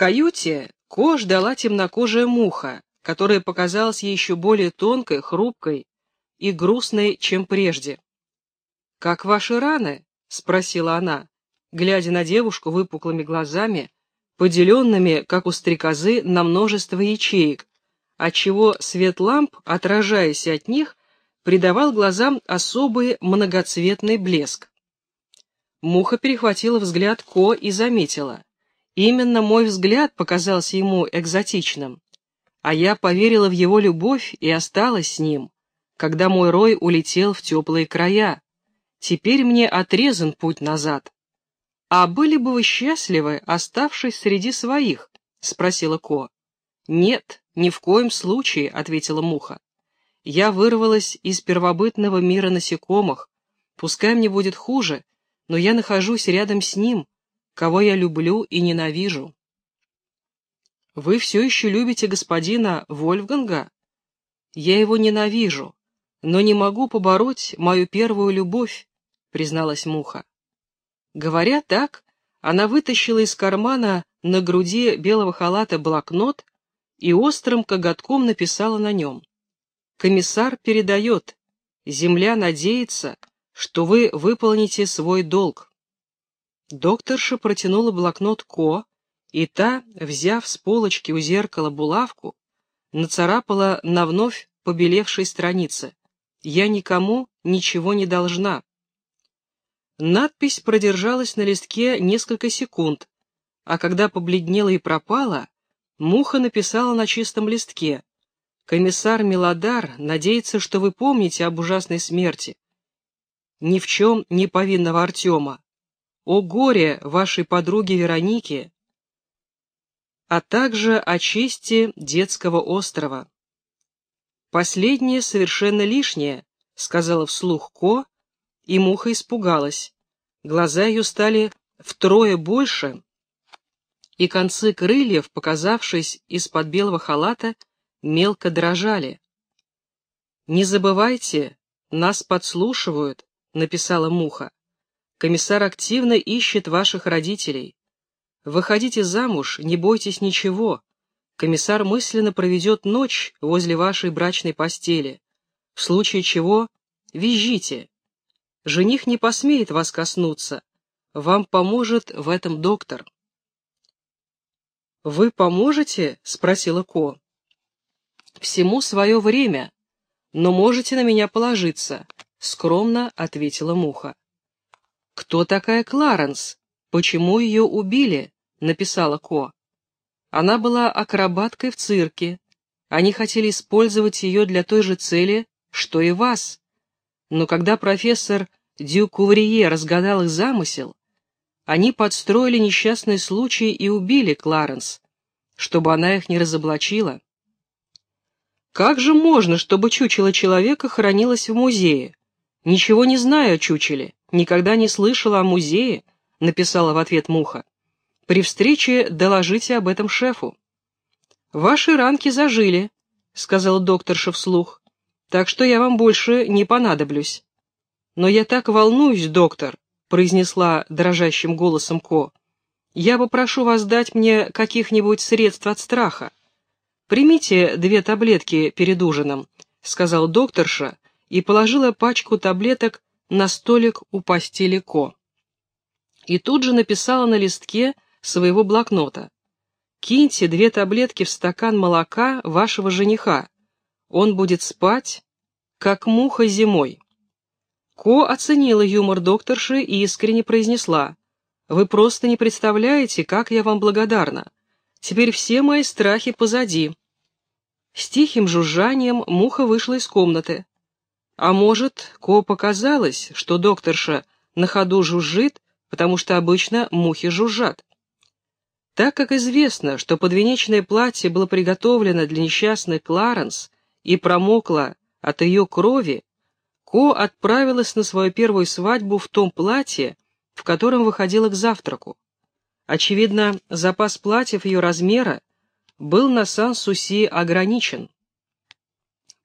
каюте Ко ждала темнокожая муха, которая показалась ей еще более тонкой, хрупкой и грустной, чем прежде. «Как ваши раны?» — спросила она, глядя на девушку выпуклыми глазами, поделенными, как у стрекозы, на множество ячеек, отчего свет ламп, отражаясь от них, придавал глазам особый многоцветный блеск. Муха перехватила взгляд Ко и заметила. Именно мой взгляд показался ему экзотичным, а я поверила в его любовь и осталась с ним, когда мой рой улетел в теплые края. Теперь мне отрезан путь назад. «А были бы вы счастливы, оставшись среди своих?» — спросила Ко. «Нет, ни в коем случае», — ответила Муха. «Я вырвалась из первобытного мира насекомых. Пускай мне будет хуже, но я нахожусь рядом с ним, кого я люблю и ненавижу. Вы все еще любите господина Вольфганга? Я его ненавижу, но не могу побороть мою первую любовь, призналась Муха. Говоря так, она вытащила из кармана на груди белого халата блокнот и острым коготком написала на нем. «Комиссар передает. Земля надеется, что вы выполните свой долг. Докторша протянула блокнот Ко, и та, взяв с полочки у зеркала булавку, нацарапала на вновь побелевшей странице «Я никому ничего не должна». Надпись продержалась на листке несколько секунд, а когда побледнела и пропала, Муха написала на чистом листке «Комиссар Милодар надеется, что вы помните об ужасной смерти. Ни в чем не повинного Артема. О горе вашей подруги Вероники, а также о чести детского острова. Последнее совершенно лишнее, сказала вслух Ко, и муха испугалась. Глаза ее стали втрое больше, и концы крыльев, показавшись из-под белого халата, мелко дрожали. «Не забывайте, нас подслушивают», — написала муха. Комиссар активно ищет ваших родителей. Выходите замуж, не бойтесь ничего. Комиссар мысленно проведет ночь возле вашей брачной постели. В случае чего визжите. Жених не посмеет вас коснуться. Вам поможет в этом доктор. «Вы поможете?» — спросила Ко. «Всему свое время, но можете на меня положиться», — скромно ответила Муха. «Кто такая Кларенс? Почему ее убили?» — написала Ко. Она была акробаткой в цирке. Они хотели использовать ее для той же цели, что и вас. Но когда профессор Дюкуврие разгадал их замысел, они подстроили несчастный случай и убили Кларенс, чтобы она их не разоблачила. Как же можно, чтобы чучело человека хранилось в музее? Ничего не знаю о чучеле. «Никогда не слышала о музее», — написала в ответ Муха. «При встрече доложите об этом шефу». «Ваши ранки зажили», — сказал докторша вслух, «так что я вам больше не понадоблюсь». «Но я так волнуюсь, доктор», — произнесла дрожащим голосом Ко. «Я попрошу вас дать мне каких-нибудь средств от страха. Примите две таблетки перед ужином», — сказал докторша и положила пачку таблеток на столик у постели Ко. И тут же написала на листке своего блокнота. «Киньте две таблетки в стакан молока вашего жениха. Он будет спать, как муха зимой». Ко оценила юмор докторши и искренне произнесла. «Вы просто не представляете, как я вам благодарна. Теперь все мои страхи позади». С тихим жужжанием муха вышла из комнаты. А может, Ко показалось, что докторша на ходу жужжит, потому что обычно мухи жужжат. Так как известно, что подвенечное платье было приготовлено для несчастной Кларенс и промокло от ее крови, Ко отправилась на свою первую свадьбу в том платье, в котором выходила к завтраку. Очевидно, запас платьев ее размера был на Сан-Суси ограничен.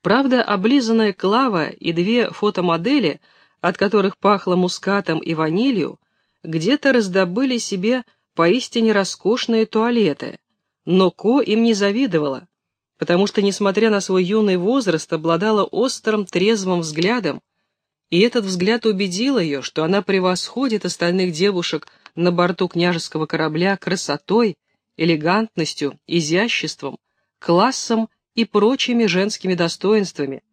Правда, облизанная клава и две фотомодели, от которых пахло мускатом и ванилью, где-то раздобыли себе поистине роскошные туалеты, Но Ко им не завидовала, потому что, несмотря на свой юный возраст, обладала острым, трезвым взглядом, и этот взгляд убедил ее, что она превосходит остальных девушек на борту княжеского корабля красотой, элегантностью, изяществом, классом и прочими женскими достоинствами,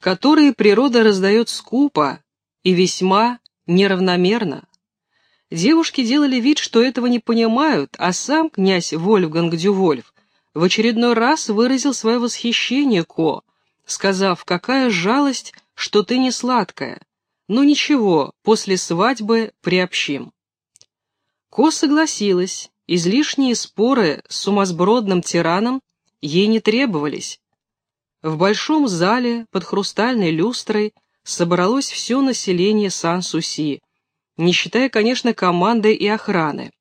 которые природа раздает скупо и весьма неравномерно. Девушки делали вид, что этого не понимают, а сам князь Вольфганг Дювольф в очередной раз выразил свое восхищение Ко, сказав, какая жалость, что ты не сладкая. Ну ничего, после свадьбы приобщим. Ко согласилась, излишние споры с сумасбродным тираном ей не требовались. В большом зале под хрустальной люстрой собралось все население Сан-Суси, не считая, конечно, команды и охраны.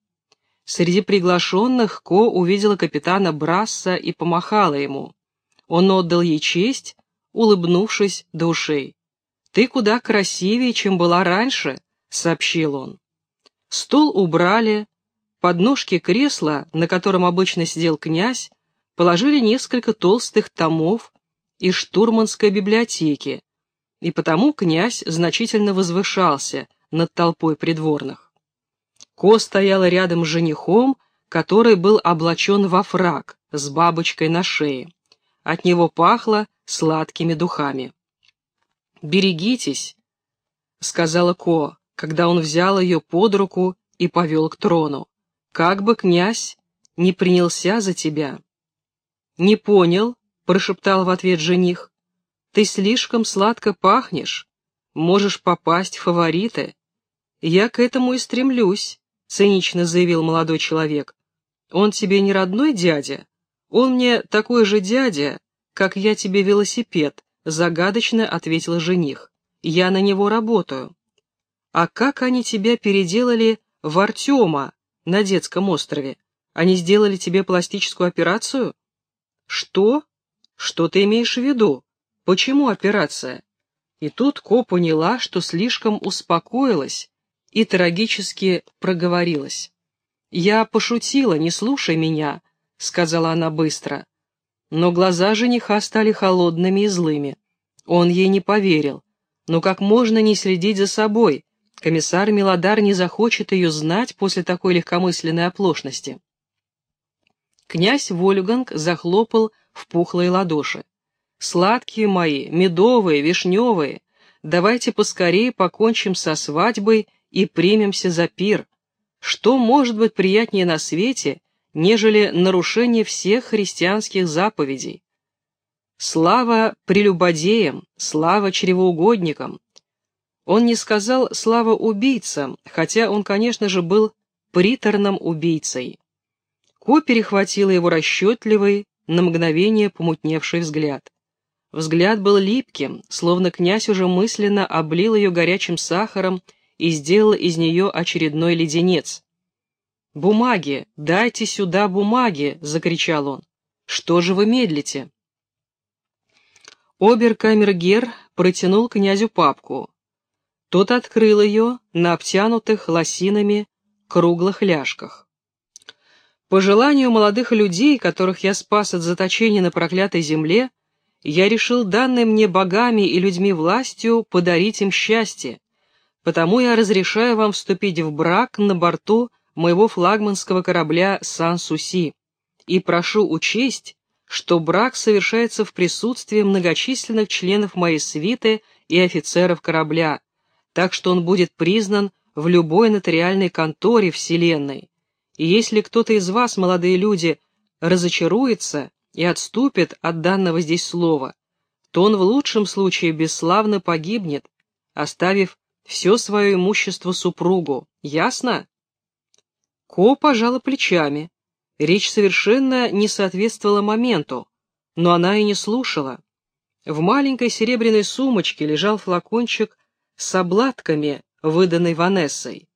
Среди приглашенных Ко увидела капитана Брасса и помахала ему. Он отдал ей честь, улыбнувшись до ушей. «Ты куда красивее, чем была раньше», — сообщил он. Стол убрали, под ножки кресла, на котором обычно сидел князь, положили несколько толстых томов из штурманской библиотеки, и потому князь значительно возвышался над толпой придворных. Ко стояла рядом с женихом, который был облачен во фраг с бабочкой на шее. От него пахло сладкими духами. «Берегитесь», — сказала Ко, когда он взял ее под руку и повел к трону. «Как бы князь не принялся за тебя». «Не понял», — прошептал в ответ жених. «Ты слишком сладко пахнешь. Можешь попасть в фавориты». «Я к этому и стремлюсь», — цинично заявил молодой человек. «Он тебе не родной дядя? Он мне такой же дядя, как я тебе велосипед», — загадочно ответил жених. «Я на него работаю». «А как они тебя переделали в Артема на детском острове? Они сделали тебе пластическую операцию?» «Что? Что ты имеешь в виду? Почему операция?» И тут Ко поняла, что слишком успокоилась и трагически проговорилась. «Я пошутила, не слушай меня», — сказала она быстро. Но глаза жениха стали холодными и злыми. Он ей не поверил. Но как можно не следить за собой? Комиссар Милодар не захочет ее знать после такой легкомысленной оплошности. Князь Вольганг захлопал в пухлые ладоши. «Сладкие мои, медовые, вишневые, давайте поскорее покончим со свадьбой и примемся за пир. Что может быть приятнее на свете, нежели нарушение всех христианских заповедей. Слава прелюбодеям, слава чревоугодникам. Он не сказал «слава убийцам», хотя он, конечно же, был приторным убийцей. Ко перехватила его расчетливый, на мгновение помутневший взгляд. Взгляд был липким, словно князь уже мысленно облил ее горячим сахаром и сделал из нее очередной леденец. «Бумаги! Дайте сюда бумаги!» — закричал он. «Что же вы медлите?» Оберкамергер протянул князю папку. Тот открыл ее на обтянутых лосинами круглых ляжках. По желанию молодых людей, которых я спас от заточения на проклятой земле, я решил данной мне богами и людьми властью подарить им счастье, потому я разрешаю вам вступить в брак на борту моего флагманского корабля Сан-Суси, и прошу учесть, что брак совершается в присутствии многочисленных членов моей свиты и офицеров корабля, так что он будет признан в любой нотариальной конторе Вселенной. И если кто-то из вас, молодые люди, разочаруется и отступит от данного здесь слова, то он в лучшем случае бесславно погибнет, оставив все свое имущество супругу. Ясно? Ко пожала плечами. Речь совершенно не соответствовала моменту, но она и не слушала. В маленькой серебряной сумочке лежал флакончик с обладками, выданной Ванессой.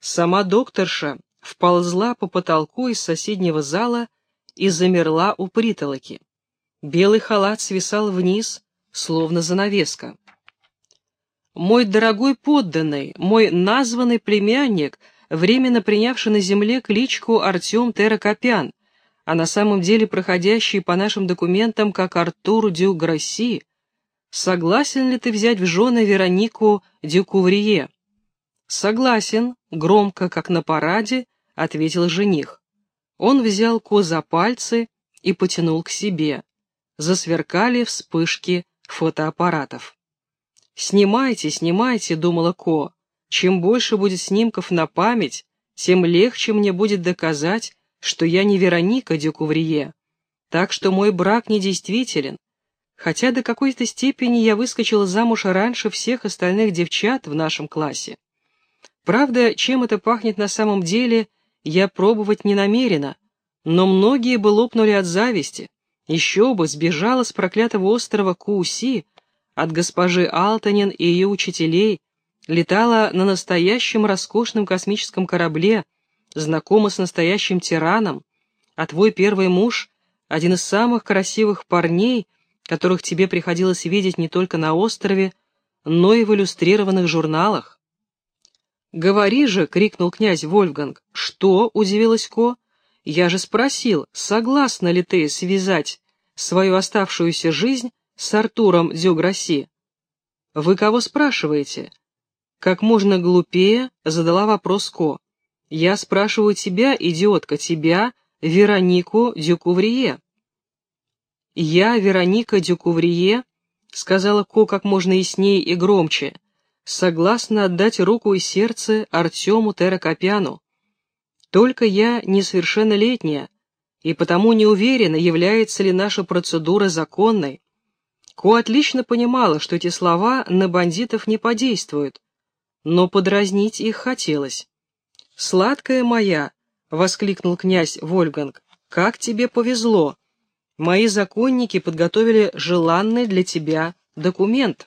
Сама докторша вползла по потолку из соседнего зала и замерла у притолоки. Белый халат свисал вниз, словно занавеска. «Мой дорогой подданный, мой названный племянник — временно принявший на земле кличку Артем Терракопян, а на самом деле проходящий по нашим документам как Артур Дю Гросси, согласен ли ты взять в жены Веронику Дю Куврие? Согласен, громко, как на параде, ответил жених. Он взял Ко за пальцы и потянул к себе. Засверкали вспышки фотоаппаратов. «Снимайте, снимайте», — думала Ко. «Чем больше будет снимков на память, тем легче мне будет доказать, что я не Вероника Дюкуврие. Так что мой брак недействителен. Хотя до какой-то степени я выскочила замуж раньше всех остальных девчат в нашем классе. Правда, чем это пахнет на самом деле, я пробовать не намерена, но многие бы лопнули от зависти. Еще бы, сбежала с проклятого острова Кууси от госпожи Алтанин и ее учителей, летала на настоящем роскошном космическом корабле, знакома с настоящим тираном, а твой первый муж — один из самых красивых парней, которых тебе приходилось видеть не только на острове, но и в иллюстрированных журналах. «Говори же!» — крикнул князь Вольфганг. «Что?» — удивилась Ко. «Я же спросил, согласна ли ты связать свою оставшуюся жизнь с Артуром Дюграсси?» «Вы кого спрашиваете?» Как можно глупее задала вопрос Ко. «Я спрашиваю тебя, идиотка, тебя, Веронику Дюкуврие». «Я, Вероника Дюкуврие», — сказала Ко как можно яснее и громче, — согласна отдать руку и сердце Артему Теракопяну. Только я несовершеннолетняя, и потому не уверена, является ли наша процедура законной. Ко отлично понимала, что эти слова на бандитов не подействуют, но подразнить их хотелось. «Сладкая моя!» — воскликнул князь Вольганг. «Как тебе повезло! Мои законники подготовили желанный для тебя документ».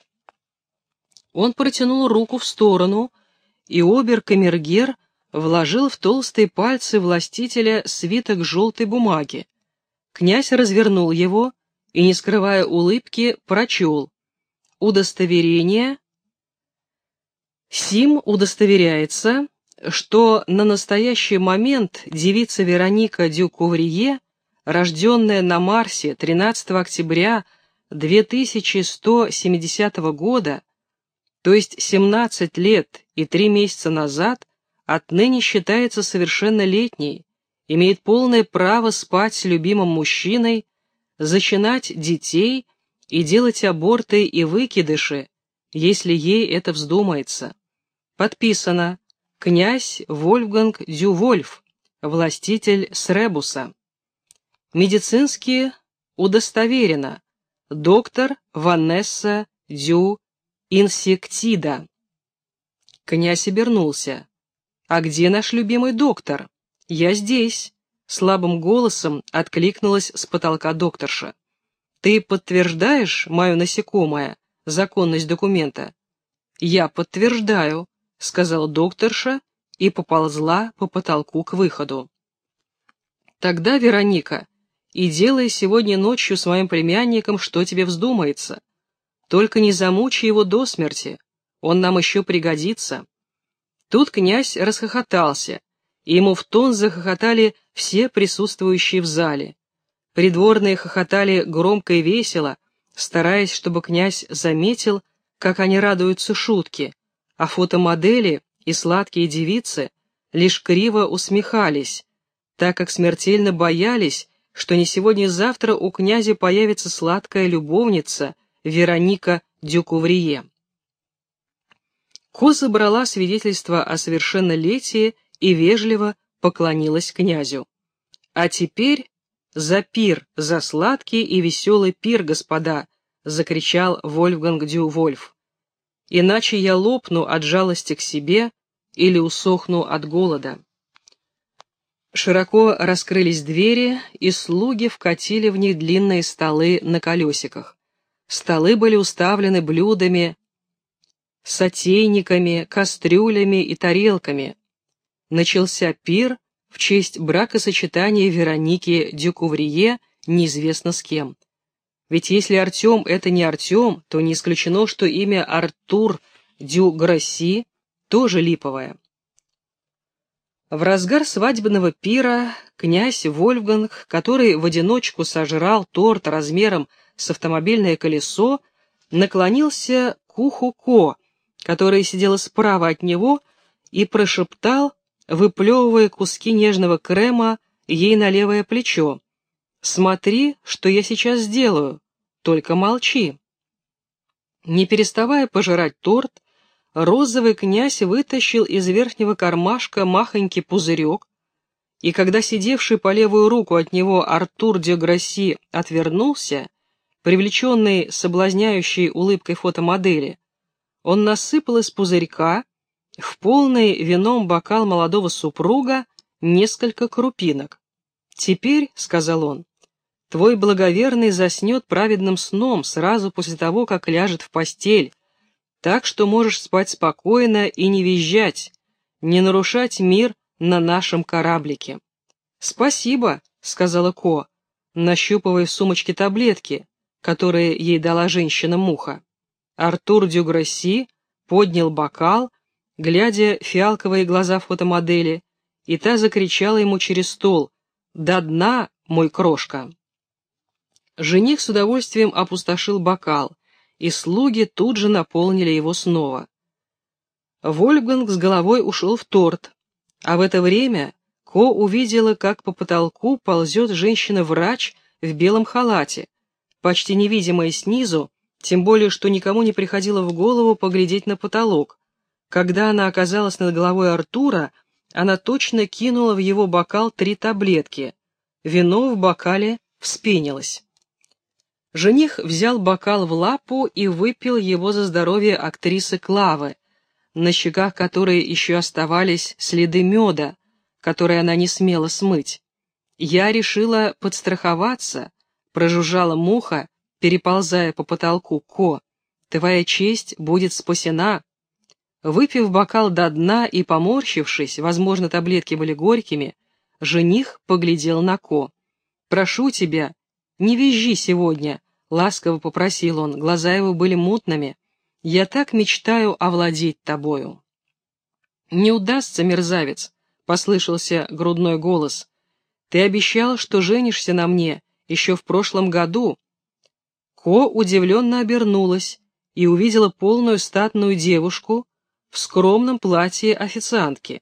Он протянул руку в сторону, и обер-камергер вложил в толстые пальцы властителя свиток желтой бумаги. Князь развернул его и, не скрывая улыбки, прочел. Удостоверение. Сим удостоверяется, что на настоящий момент девица Вероника Дюкуврие, рожденная на Марсе 13 октября 2170 года, то есть 17 лет и 3 месяца назад, отныне считается совершеннолетней, имеет полное право спать с любимым мужчиной, зачинать детей и делать аборты и выкидыши, если ей это вздумается. Подписано князь Вольфганг Дювольф, властитель Сребуса. Медицински удостоверено доктор Ванесса Дю инсектида. Князь обернулся. «А где наш любимый доктор?» «Я здесь», — слабым голосом откликнулась с потолка докторша. «Ты подтверждаешь, мою насекомое, законность документа?» «Я подтверждаю», — сказала докторша и поползла по потолку к выходу. «Тогда, Вероника, и делай сегодня ночью с моим племянником, что тебе вздумается. Только не замучи его до смерти, он нам еще пригодится. Тут князь расхохотался, и ему в тон захохотали все присутствующие в зале. Придворные хохотали громко и весело, стараясь, чтобы князь заметил, как они радуются шутке, а фотомодели и сладкие девицы лишь криво усмехались, так как смертельно боялись, что не сегодня-завтра у князя появится сладкая любовница, Вероника Дюкуврие. Ко забрала свидетельство о совершеннолетии и вежливо поклонилась князю. «А теперь за пир, за сладкий и веселый пир, господа!» — закричал Вольфганг Дю Вольф. «Иначе я лопну от жалости к себе или усохну от голода». Широко раскрылись двери, и слуги вкатили в них длинные столы на колесиках. Столы были уставлены блюдами, сотейниками, кастрюлями и тарелками. Начался пир в честь бракосочетания Вероники Дюкуврие неизвестно с кем. Ведь если Артем это не Артем, то не исключено, что имя Артур Дю тоже липовое. В разгар свадебного пира князь Вольфганг, который в одиночку сожрал торт размером с автомобильное колесо, наклонился к уху Ко, которая сидела справа от него, и прошептал, выплевывая куски нежного крема ей на левое плечо. «Смотри, что я сейчас сделаю, только молчи». Не переставая пожирать торт, розовый князь вытащил из верхнего кармашка махонький пузырек, и когда сидевший по левую руку от него Артур де Грасси отвернулся, привлеченный соблазняющей улыбкой фотомодели, он насыпал из пузырька в полный вином бокал молодого супруга несколько крупинок. «Теперь», — сказал он, — «твой благоверный заснет праведным сном сразу после того, как ляжет в постель, так что можешь спать спокойно и не визжать, не нарушать мир на нашем кораблике. «Спасибо», — сказала Ко, нащупывая в сумочке таблетки, которые ей дала женщина-муха. Артур Дюграсси поднял бокал, глядя фиалковые глаза фотомодели, и та закричала ему через стол «До дна, мой крошка!». Жених с удовольствием опустошил бокал, и слуги тут же наполнили его снова. Вольфганг с головой ушел в торт, а в это время Ко увидела, как по потолку ползет женщина-врач в белом халате, почти невидимая снизу, тем более, что никому не приходило в голову поглядеть на потолок. Когда она оказалась над головой Артура, она точно кинула в его бокал три таблетки. Вино в бокале вспенилось. Жених взял бокал в лапу и выпил его за здоровье актрисы Клавы, на щеках которой еще оставались следы меда, которые она не смела смыть. Я решила подстраховаться, прожужжала муха, переползая по потолку Ко. Твоя честь будет спасена. Выпив бокал до дна и поморщившись, возможно, таблетки были горькими, жених поглядел на Ко. «Прошу тебя, «Не визжи сегодня», — ласково попросил он, глаза его были мутными. «Я так мечтаю овладеть тобою». «Не удастся, мерзавец», — послышался грудной голос. «Ты обещал, что женишься на мне еще в прошлом году». Ко удивленно обернулась и увидела полную статную девушку в скромном платье официантки.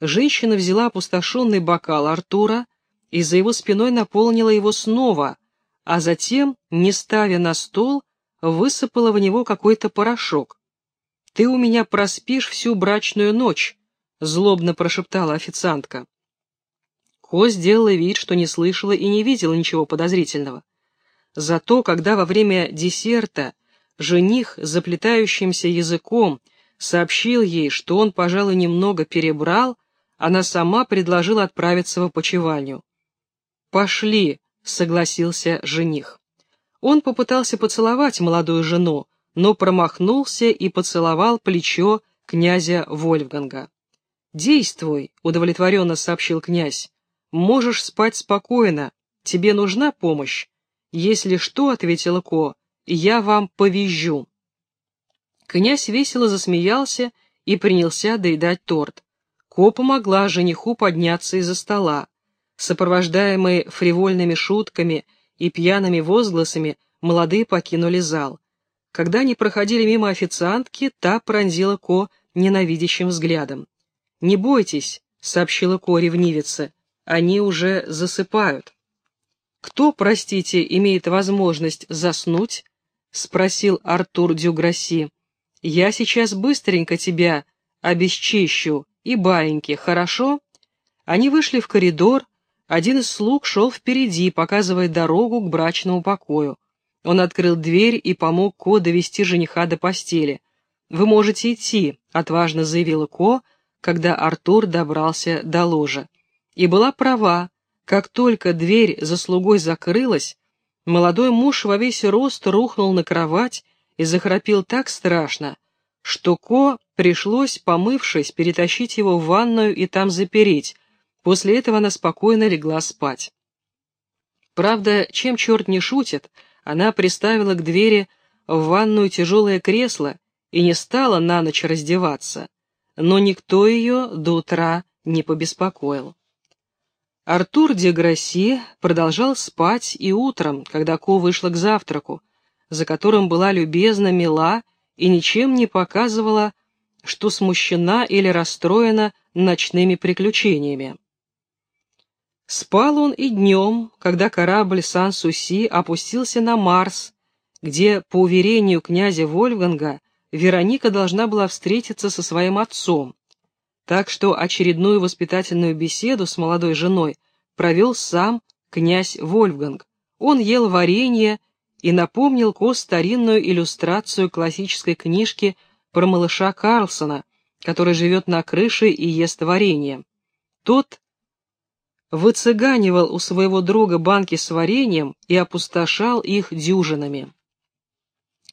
Женщина взяла опустошенный бокал Артура и за его спиной наполнила его снова — а затем, не ставя на стол, высыпала в него какой-то порошок. «Ты у меня проспишь всю брачную ночь», — злобно прошептала официантка. Ко сделала вид, что не слышала и не видела ничего подозрительного. Зато, когда во время десерта жених заплетающимся языком сообщил ей, что он, пожалуй, немного перебрал, она сама предложила отправиться в опочивальню. «Пошли», согласился жених. Он попытался поцеловать молодую жену, но промахнулся и поцеловал плечо князя Вольфганга. «Действуй», — удовлетворенно сообщил князь. «Можешь спать спокойно. Тебе нужна помощь?» «Если что», — ответила Ко, — «я вам повизжу». Князь весело засмеялся и принялся доедать торт. Ко помогла жениху подняться из-за стола. Сопровождаемые фривольными шутками и пьяными возгласами, молодые покинули зал. Когда они проходили мимо официантки, та пронзила Ко ненавидящим взглядом. «Не бойтесь», — сообщила Ко ревнивица, — «они уже засыпают». «Кто, простите, имеет возможность заснуть?» — спросил Артур Дюграси. «Я сейчас быстренько тебя обесчищу и баиньки, хорошо?» Они вышли в коридор, один из слуг шел впереди, показывая дорогу к брачному покою. Он открыл дверь и помог Ко довести жениха до постели. «Вы можете идти», — отважно заявила Ко, когда Артур добрался до ложа. И была права. Как только дверь за слугой закрылась, молодой муж во весь рост рухнул на кровать и захрапел так страшно, что Ко пришлось, помывшись, перетащить его в ванную и там запереть, После этого она спокойно легла спать. Правда, чем черт не шутит, она приставила к двери в ванную тяжелое кресло и не стала на ночь раздеваться, но никто ее до утра не побеспокоил. Артур де Грасси продолжал спать и утром, когда Ко вышла к завтраку, за которым была любезна, мила и ничем не показывала, что смущена или расстроена ночными приключениями. Спал он и днем, когда корабль Сан-Суси опустился на Марс, где, по уверению князя Вольфганга, Вероника должна была встретиться со своим отцом, так что очередную воспитательную беседу с молодой женой провел сам князь Вольфганг. Он ел варенье и напомнил Ко старинную иллюстрацию классической книжки про малыша Карлсона, который живет на крыше и ест варенье. Тот выцыганивал у своего друга банки с вареньем и опустошал их дюжинами.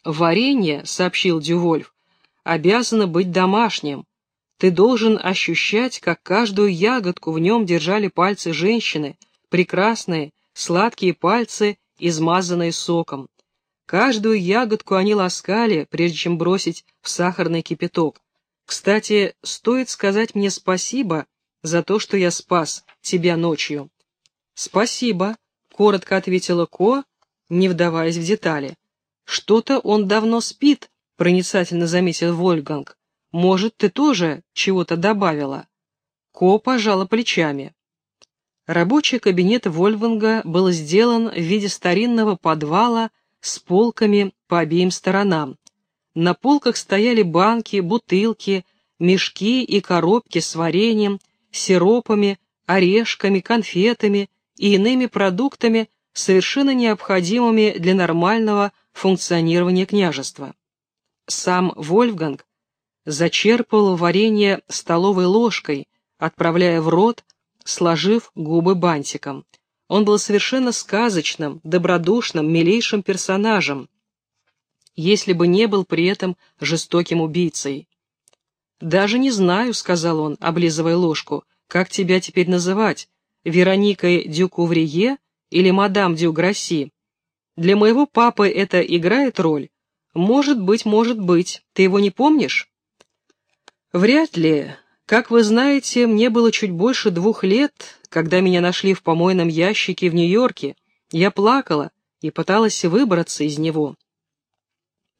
«Варенье», — сообщил Дювольф, — «обязано быть домашним. Ты должен ощущать, как каждую ягодку в нем держали пальцы женщины, прекрасные, сладкие пальцы, измазанные соком. Каждую ягодку они ласкали, прежде чем бросить в сахарный кипяток. Кстати, стоит сказать мне спасибо за то, что я спас тебя ночью. «Спасибо», — коротко ответила Ко, не вдаваясь в детали. «Что-то он давно спит», — проницательно заметил Вольганг. «Может, ты тоже чего-то добавила?» Ко пожала плечами. Рабочий кабинет Вольфганга был сделан в виде старинного подвала с полками по обеим сторонам. На полках стояли банки, бутылки, мешки и коробки с вареньем, сиропами, орешками, конфетами и иными продуктами, совершенно необходимыми для нормального функционирования княжества. Сам Вольфганг зачерпывал варенье столовой ложкой, отправляя в рот, сложив губы бантиком. Он был совершенно сказочным, добродушным, милейшим персонажем, если бы не был при этом жестоким убийцей. «Даже не знаю», — сказал он, облизывая ложку, — «как тебя теперь называть, Вероникой Дюкуврие или мадам Дюграсси? Для моего папы это играет роль? Может быть, может быть. Ты его не помнишь?» «Вряд ли. Как вы знаете, мне было чуть больше двух лет, когда меня нашли в помойном ящике в Нью-Йорке. Я плакала и пыталась выбраться из него».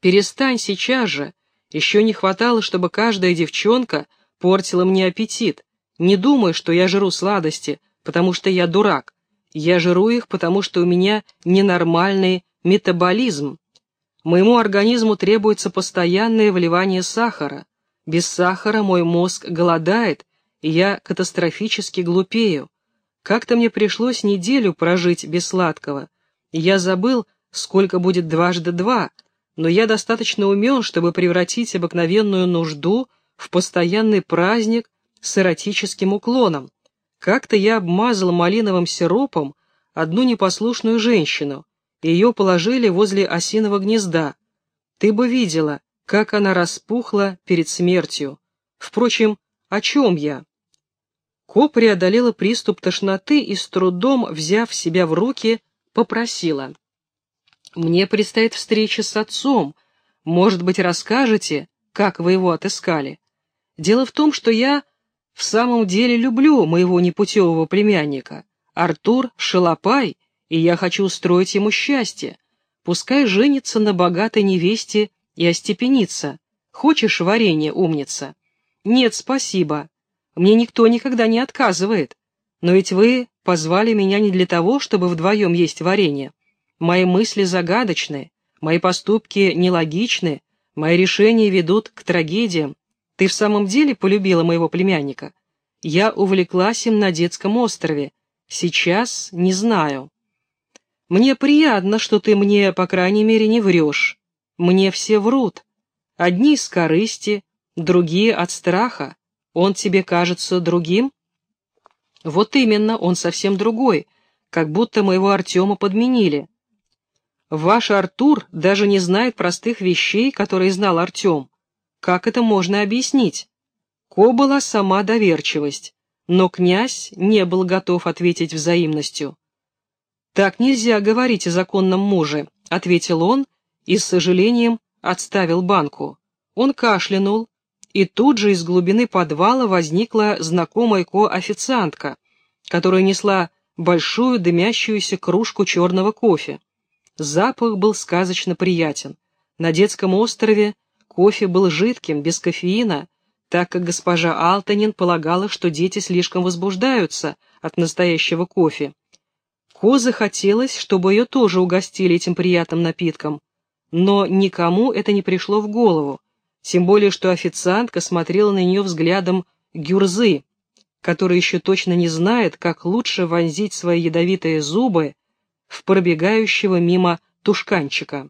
«Перестань сейчас же», еще не хватало, чтобы каждая девчонка портила мне аппетит. Не думай, что я жру сладости, потому что я дурак. Я жру их, потому что у меня ненормальный метаболизм. Моему организму требуется постоянное вливание сахара. Без сахара мой мозг голодает, и я катастрофически глупею. Как-то мне пришлось неделю прожить без сладкого. Я забыл, сколько будет дважды два — но я достаточно умен, чтобы превратить обыкновенную нужду в постоянный праздник с эротическим уклоном. Как-то я обмазал малиновым сиропом одну непослушную женщину, и ее положили возле осиного гнезда. Ты бы видела, как она распухла перед смертью. Впрочем, о чем я? Ко преодолела приступ тошноты и с трудом, взяв себя в руки, попросила. Мне предстоит встреча с отцом. Может быть, расскажете, как вы его отыскали? Дело в том, что я в самом деле люблю моего непутевого племянника. Артур — шалопай, и я хочу устроить ему счастье. Пускай женится на богатой невесте и остепенится. Хочешь варенье, умница? Нет, спасибо. Мне никто никогда не отказывает. Но ведь вы позвали меня не для того, чтобы вдвоем есть варенье. Мои мысли загадочны, мои поступки нелогичны, мои решения ведут к трагедиям. Ты в самом деле полюбила моего племянника? Я увлеклась им на детском острове. Сейчас не знаю. Мне приятно, что ты мне, по крайней мере, не врешь. Мне все врут. Одни из корысти, другие от страха. Он тебе кажется другим? Вот именно, он совсем другой, как будто моего Артема подменили. Ваш Артур даже не знает простых вещей, которые знал Артем. Как это можно объяснить? Ко была сама доверчивость, но князь не был готов ответить взаимностью. «Так нельзя говорить о законном муже», — ответил он и с сожалением отставил банку. Он кашлянул и тут же из глубины подвала возникла знакомая Ко-официантка, которая несла большую дымящуюся кружку черного кофе. Запах был сказочно приятен. На детском острове кофе был жидким, без кофеина, так как госпожа Алтанин полагала, что дети слишком возбуждаются от настоящего кофе. Ко захотелось, чтобы ее тоже угостили этим приятным напитком, но никому это не пришло в голову, тем более что официантка смотрела на нее взглядом гюрзы, который еще точно не знает, как лучше вонзить свои ядовитые зубы в пробегающего мимо тушканчика.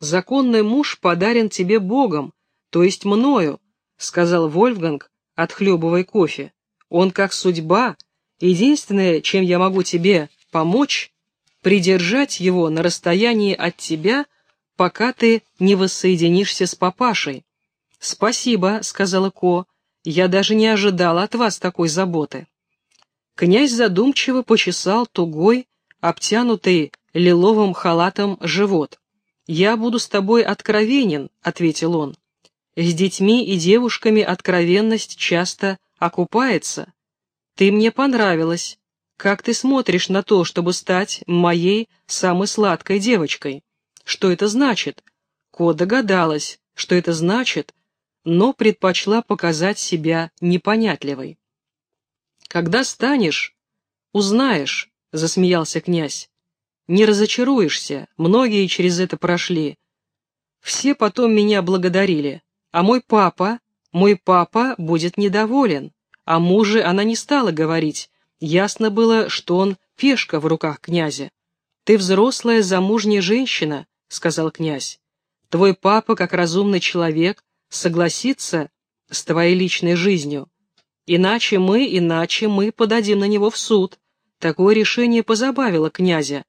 «Законный муж подарен тебе Богом, то есть мною», — сказал Вольфганг, отхлебывая кофе. «Он как судьба. Единственное, чем я могу тебе помочь, придержать его на расстоянии от тебя, пока ты не воссоединишься с папашей». «Спасибо», — сказала Ко, — «я даже не ожидала от вас такой заботы». Князь задумчиво почесал тугой, обтянутый лиловым халатом живот. «Я буду с тобой откровенен», — ответил он. С детьми и девушками откровенность часто окупается. Ты мне понравилась. Как ты смотришь на то, чтобы стать моей самой сладкой девочкой? Что это значит? Ко догадалась, что это значит, но предпочла показать себя непонятливой. Когда станешь, узнаешь, засмеялся князь. Не разочаруешься, многие через это прошли. Все потом меня благодарили. А мой папа, мой папа будет недоволен. О муже она не стала говорить. Ясно было, что он пешка в руках князя. «Ты взрослая замужняя женщина», — сказал князь. «Твой папа, как разумный человек, согласится с твоей личной жизнью. Иначе мы, иначе мы подадим на него в суд». Такое решение позабавило князя.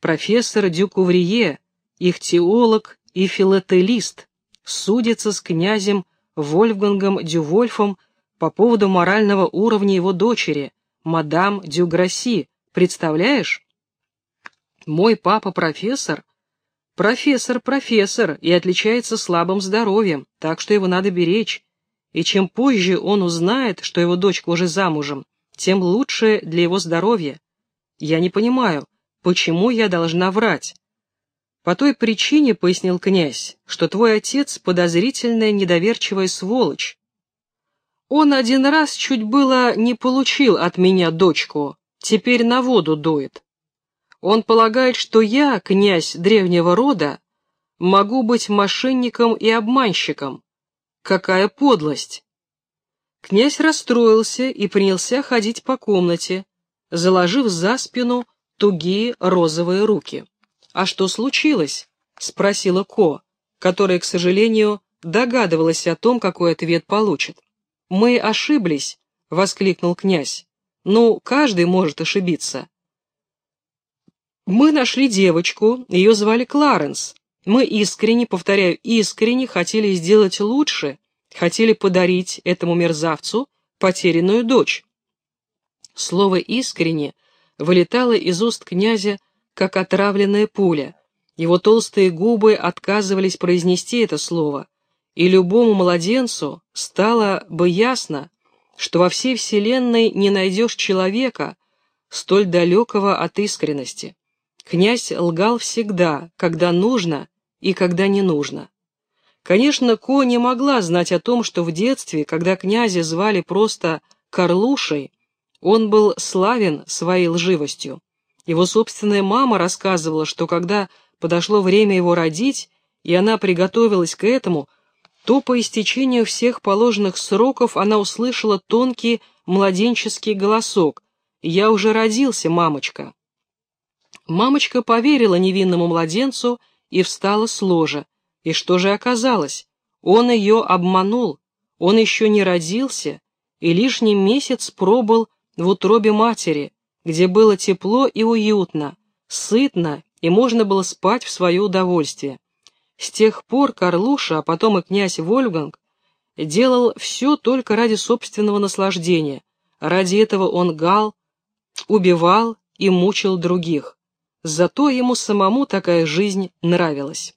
Профессор Дюкуврие, их теолог и филателист, судится с князем Вольфгангом Дювольфом по поводу морального уровня его дочери, мадам Дюграсси, представляешь? Мой папа профессор? Профессор, профессор, и отличается слабым здоровьем, так что его надо беречь. И чем позже он узнает, что его дочка уже замужем, тем лучше для его здоровья. Я не понимаю, почему я должна врать? По той причине, пояснил князь, что твой отец подозрительная недоверчивая сволочь. Он один раз чуть было не получил от меня дочку, теперь на воду дует. Он полагает, что я, князь древнего рода, могу быть мошенником и обманщиком. Какая подлость! Князь расстроился и принялся ходить по комнате, заложив за спину тугие розовые руки. «А что случилось?» — спросила Ко, которая, к сожалению, догадывалась о том, какой ответ получит. «Мы ошиблись», — воскликнул князь. «Ну, каждый может ошибиться». «Мы нашли девочку, ее звали Кларенс. Мы искренне, повторяю, искренне хотели сделать лучше, хотели подарить этому мерзавцу потерянную дочь». Слово «искренне» вылетало из уст князя как отравленная пуля. Его толстые губы отказывались произнести это слово, и любому младенцу стало бы ясно, что во всей вселенной не найдешь человека, столь далекого от искренности. Князь лгал всегда, когда нужно и когда не нужно. Конечно, Ко не могла знать о том, что в детстве, когда князя звали просто Карлушей, он был славен своей лживостью. Его собственная мама рассказывала, что когда подошло время его родить, и она приготовилась к этому, то по истечению всех положенных сроков она услышала тонкий младенческий голосок «Я уже родился, мамочка». Мамочка поверила невинному младенцу и встала с ложа. И что же оказалось? Он ее обманул, он еще не родился и лишний месяц пробыл в утробе матери, где было тепло и уютно, сытно, и можно было спать в свое удовольствие. С тех пор Карлуша, а потом и князь Вольфганг, делал все только ради собственного наслаждения. Ради этого он гал, убивал и мучил других. Зато ему самому такая жизнь нравилась.